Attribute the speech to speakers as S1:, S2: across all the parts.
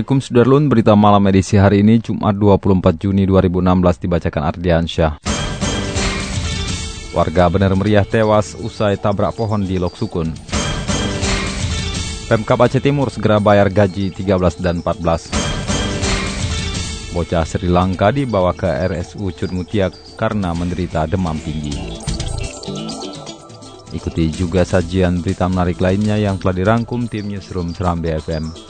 S1: Assalamualaikum Sudarlun, berita malam edisi hari ini Jumat 24 Juni 2016 dibacakan Ardiansyah. Warga benar meriah tewas usai tabrak pohon di Loksukun. Pemkap Aceh Timur segera bayar gaji 13 dan 14. Bocah Sri Lanka dibawa ke RSU Cudmutia karena menderita demam tinggi. Ikuti juga sajian berita menarik lainnya yang telah dirangkum tim Newsroom Seram BFM.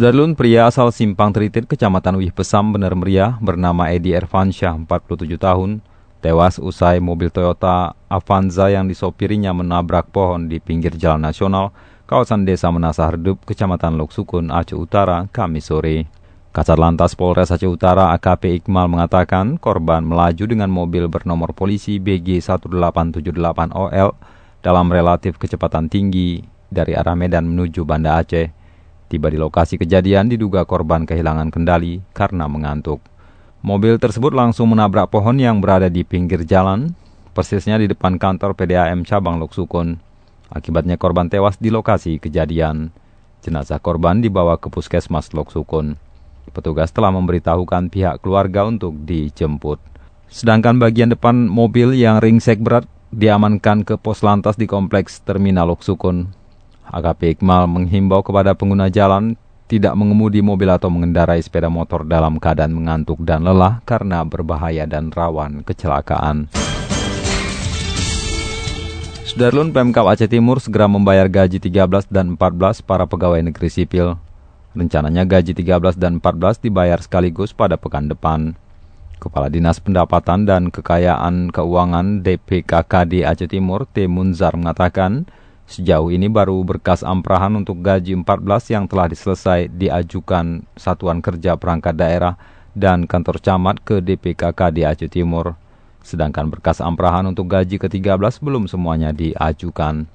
S1: Sudarlun pria asal Simpang Teritit, Kecamatan Wih Pesam, Benar Meriah, bernama Edi Ervansyah, 47 tahun, tewas usai mobil Toyota Avanza yang disopirinya menabrak pohon di pinggir jalan nasional kawasan Desa Menasah Redup, Kecamatan Loksukun, Aceh Utara, Kamis sore. Kasat Lantas Polres Aceh Utara AKP Iqmal mengatakan korban melaju dengan mobil bernomor polisi BG 1878OL dalam relatif kecepatan tinggi dari arah Medan menuju Banda Aceh. Tiba di lokasi kejadian diduga korban kehilangan kendali karena mengantuk. Mobil tersebut langsung menabrak pohon yang berada di pinggir jalan, persisnya di depan kantor PDAM cabang Loksukun. Akibatnya korban tewas di lokasi kejadian. Jenazah korban dibawa ke puskesmas Loksukun. Petugas telah memberitahukan pihak keluarga untuk dijemput. Sedangkan bagian depan mobil yang ringsek berat diamankan ke pos lantas di kompleks Terminal Loksukun. AKP Iqmal menghimbau kepada pengguna jalan tidak mengemudi mobil atau mengendarai sepeda motor dalam keadaan mengantuk dan lelah karena berbahaya dan rawan kecelakaan. Sudarlun Pemkap Aceh Timur segera membayar gaji 13 dan 14 para pegawai negeri sipil. Rencananya gaji 13 dan 14 dibayar sekaligus pada pekan depan. Kepala Dinas Pendapatan dan Kekayaan Keuangan DPKKD Aceh Timur, T. Mengatakan, Sejauh ini baru berkas amprahan untuk gaji 14 yang telah diselesai diajukan Satuan Kerja Perangkat Daerah dan Kantor Camat ke DPKK di Aceh Timur. Sedangkan berkas amprahan untuk gaji ke-13 belum semuanya diajukan.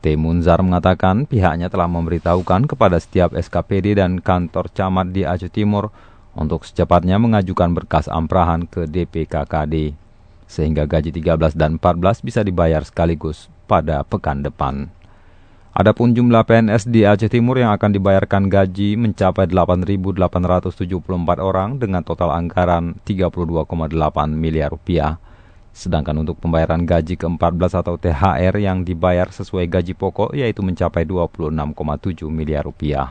S1: T. Munzar mengatakan pihaknya telah memberitahukan kepada setiap SKPD dan kantor camat di Aceh Timur untuk secepatnya mengajukan berkas amprahan ke DPKKD sehingga gaji 13 dan 14 bisa dibayar sekaligus pada pekan depan. Adapun jumlah PNS di Aceh Timur yang akan dibayarkan gaji mencapai 8.874 orang dengan total anggaran 32,8 miliar rupiah. Sedangkan untuk pembayaran gaji ke-14 atau THR yang dibayar sesuai gaji pokok yaitu mencapai 26,7 miliar rupiah.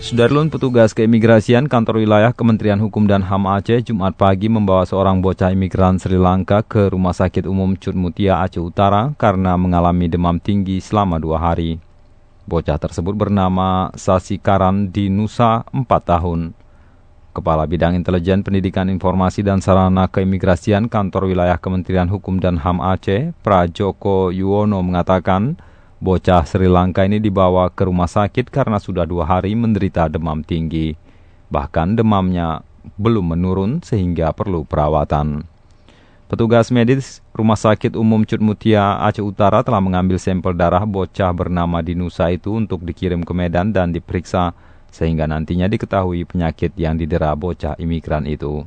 S1: Sudarlun petugas keimigrasian kantor wilayah Kementerian Hukum dan HAM Aceh Jumat pagi membawa seorang bocah imigran Sri Lanka ke Rumah Sakit Umum Cudmutia Aceh Utara karena mengalami demam tinggi selama dua hari. Bocah tersebut bernama Sasikaran di Nusa 4 tahun. Kepala Bidang Intelijen Pendidikan Informasi dan Sarana Keimigrasian Kantor Wilayah Kementerian Hukum dan HAM Aceh, Prajoko Yuwono mengatakan, Bocah Sri Lanka ini dibawa ke rumah sakit karena sudah dua hari menderita demam tinggi. Bahkan demamnya belum menurun sehingga perlu perawatan. Petugas medis Rumah Sakit Umum Cutmutia Aceh Utara telah mengambil sampel darah bocah bernama Dinusa itu untuk dikirim ke Medan dan diperiksa sehingga nantinya diketahui penyakit yang didera bocah imigran itu.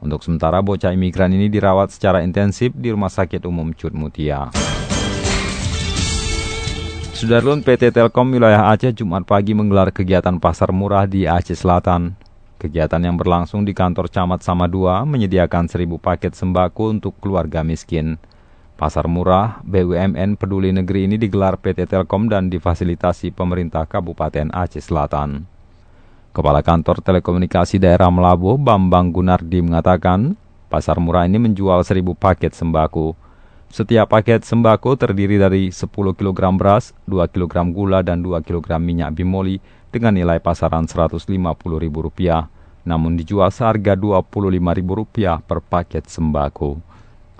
S1: Untuk sementara bocah imigran ini dirawat secara intensif di Rumah Sakit Umum Cutmutia. Sudarlun PT Telkom wilayah Aceh Jumat pagi menggelar kegiatan pasar murah di Aceh Selatan. Kegiatan yang berlangsung di kantor Camat Sama II menyediakan seribu paket sembako untuk keluarga miskin. Pasar murah BUMN Peduli Negeri ini digelar PT Telkom dan difasilitasi pemerintah Kabupaten Aceh Selatan. Kepala Kantor Telekomunikasi Daerah Melabo, Bambang Gunardi mengatakan, pasar murah ini menjual 1000 paket sembako. Setiap paket sembako terdiri dari 10 kg beras, 2 kg gula, dan 2 kg minyak bimoli dengan nilai pasaran Rp150.000, namun dijual seharga Rp25.000 per paket sembako.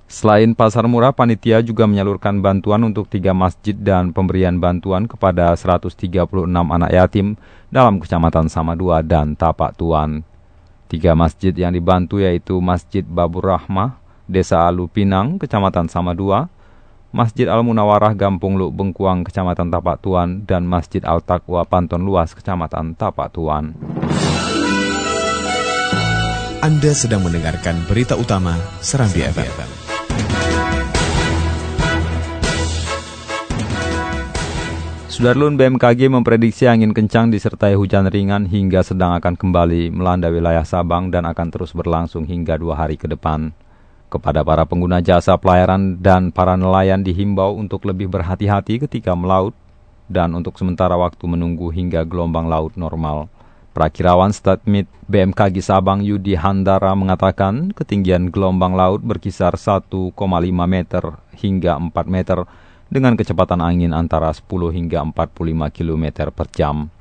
S1: Selain pasar murah, panitia juga menyalurkan bantuan untuk tiga masjid dan pemberian bantuan kepada 136 anak yatim dalam kecamatan Samadua dan Tapak Tuan. Tiga masjid yang dibantu yaitu Masjid Babur Rahmah, Desa Alupinang, Kecamatan Samadua, Masjid Al-Munawarah Gampung Luk Bengkuang, Kecamatan Tapak Tuan, dan Masjid Al-Taqwa Panton Luas, Kecamatan Tapak Tuan.
S2: Anda sedang mendengarkan berita utama Serambi FM.
S1: Sudarlun BMKG memprediksi angin kencang disertai hujan ringan hingga sedang akan kembali melanda wilayah Sabang dan akan terus berlangsung hingga dua hari ke depan. Kepada para pengguna jasa pelayaran dan para nelayan dihimbau untuk lebih berhati-hati ketika melaut dan untuk sementara waktu menunggu hingga gelombang laut normal. Prakirawan Statmit BMKG Sabang Yudi Handara mengatakan ketinggian gelombang laut berkisar 1,5 meter hingga 4 meter dengan kecepatan angin antara 10 hingga 45 km per jam.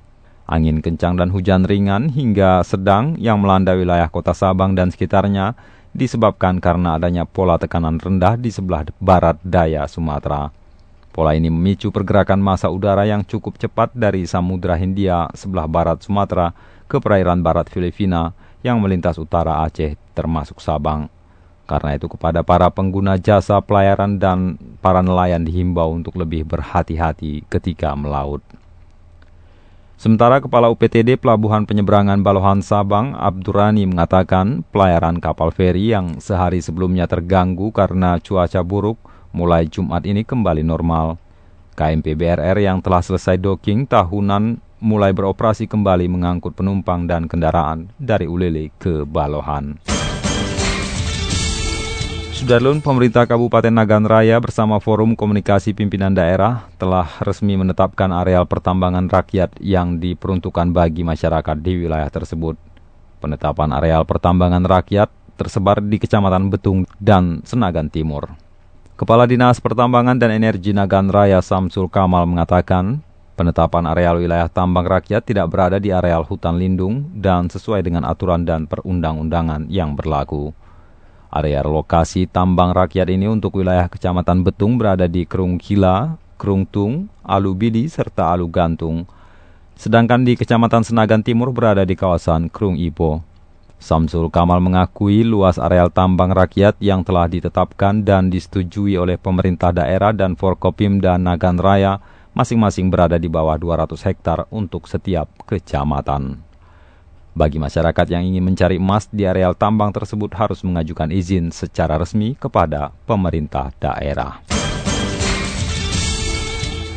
S1: Angin kencang dan hujan ringan hingga sedang yang melanda wilayah kota Sabang dan sekitarnya disebabkan karena adanya pola tekanan rendah di sebelah barat daya Sumatera. Pola ini memicu pergerakan massa udara yang cukup cepat dari Samudra Hindia sebelah barat Sumatera ke perairan barat Filipina yang melintas utara Aceh termasuk Sabang. Karena itu kepada para pengguna jasa pelayaran dan para nelayan dihimbau untuk lebih berhati-hati ketika melaut. Sementara Kepala UPTD Pelabuhan Penyeberangan Balohan Sabang, Abdurani mengatakan pelayaran kapal feri yang sehari sebelumnya terganggu karena cuaca buruk mulai Jumat ini kembali normal. KMP BRR yang telah selesai docking tahunan mulai beroperasi kembali mengangkut penumpang dan kendaraan dari Ulele ke Balohan. Sudarlun, pemerintah Kabupaten Nagan Raya bersama Forum Komunikasi Pimpinan Daerah telah resmi menetapkan areal pertambangan rakyat yang diperuntukkan bagi masyarakat di wilayah tersebut. Penetapan areal pertambangan rakyat tersebar di Kecamatan Betung dan Senagan Timur. Kepala Dinas Pertambangan dan Energi Nagan Raya Samsul Kamal mengatakan, penetapan areal wilayah tambang rakyat tidak berada di areal hutan lindung dan sesuai dengan aturan dan perundang-undangan yang berlaku. Area lokasi tambang rakyat ini untuk wilayah Kecamatan Betung berada di Kerung Kila, Kerung Tung, Alu Bidi, serta Alu Gantung. Sedangkan di Kecamatan Senagan Timur berada di kawasan Kerung Ipo. Samsul Kamal mengakui luas areal tambang rakyat yang telah ditetapkan dan disetujui oleh pemerintah daerah dan Forkopim dan Nagan Raya masing-masing berada di bawah 200 hektar untuk setiap kecamatan. Bagi masyarakat yang ingin mencari emas di areal tambang tersebut harus mengajukan izin secara resmi kepada pemerintah daerah.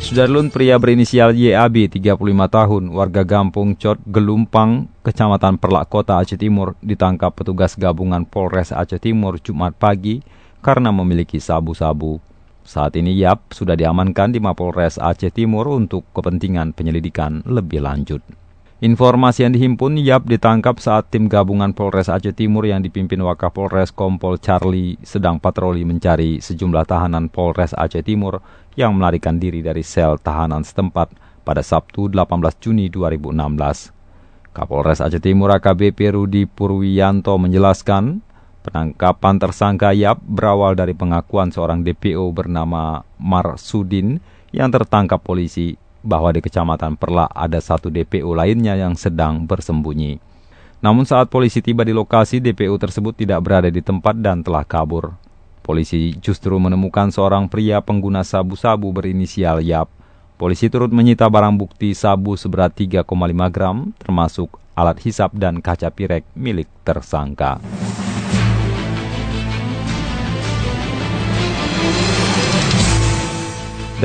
S1: Sudarlun pria berinisial YAB 35 tahun, warga Gampung Cot Gelumpang, Kecamatan Perlak Kota Aceh Timur, ditangkap petugas gabungan Polres Aceh Timur Jumat pagi karena memiliki sabu-sabu. Saat ini Yap sudah diamankan di Mapolres Aceh Timur untuk kepentingan penyelidikan lebih lanjut. Informasi yang dihimpun, Yap ditangkap saat tim gabungan Polres Aceh Timur yang dipimpin Wakapolres Kompol Charlie sedang patroli mencari sejumlah tahanan Polres Aceh Timur yang melarikan diri dari sel tahanan setempat pada Sabtu 18 Juni 2016. Kapolres Aceh Timur AKBP Rudi Purwiyanto menjelaskan, penangkapan tersangka Yap berawal dari pengakuan seorang DPO bernama Marsudin yang tertangkap polisi bahwa di Kecamatan Perla ada satu DPO lainnya yang sedang bersembunyi. Namun saat polisi tiba di lokasi, DPO tersebut tidak berada di tempat dan telah kabur. Polisi justru menemukan seorang pria pengguna sabu-sabu berinisial Yap. Polisi turut menyita barang bukti sabu seberat 3,5 gram, termasuk alat hisap dan kaca pirek milik tersangka.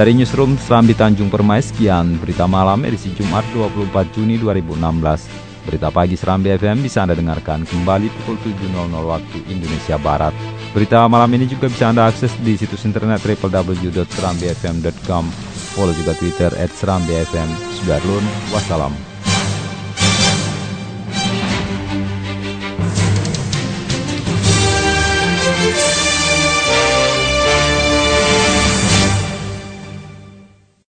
S1: Dari Newsroom Serambi Tanjung Permai, sekian berita malam edisi Jumat 24 Juni 2016. Berita pagi Serambi FM bisa Anda dengarkan kembali pukul 7.00 waktu Indonesia Barat. Berita malam ini juga bisa Anda akses di situs internet www.serambifm.com. Follow juga Twitter at Serambi FM. Sudarlun, wassalam.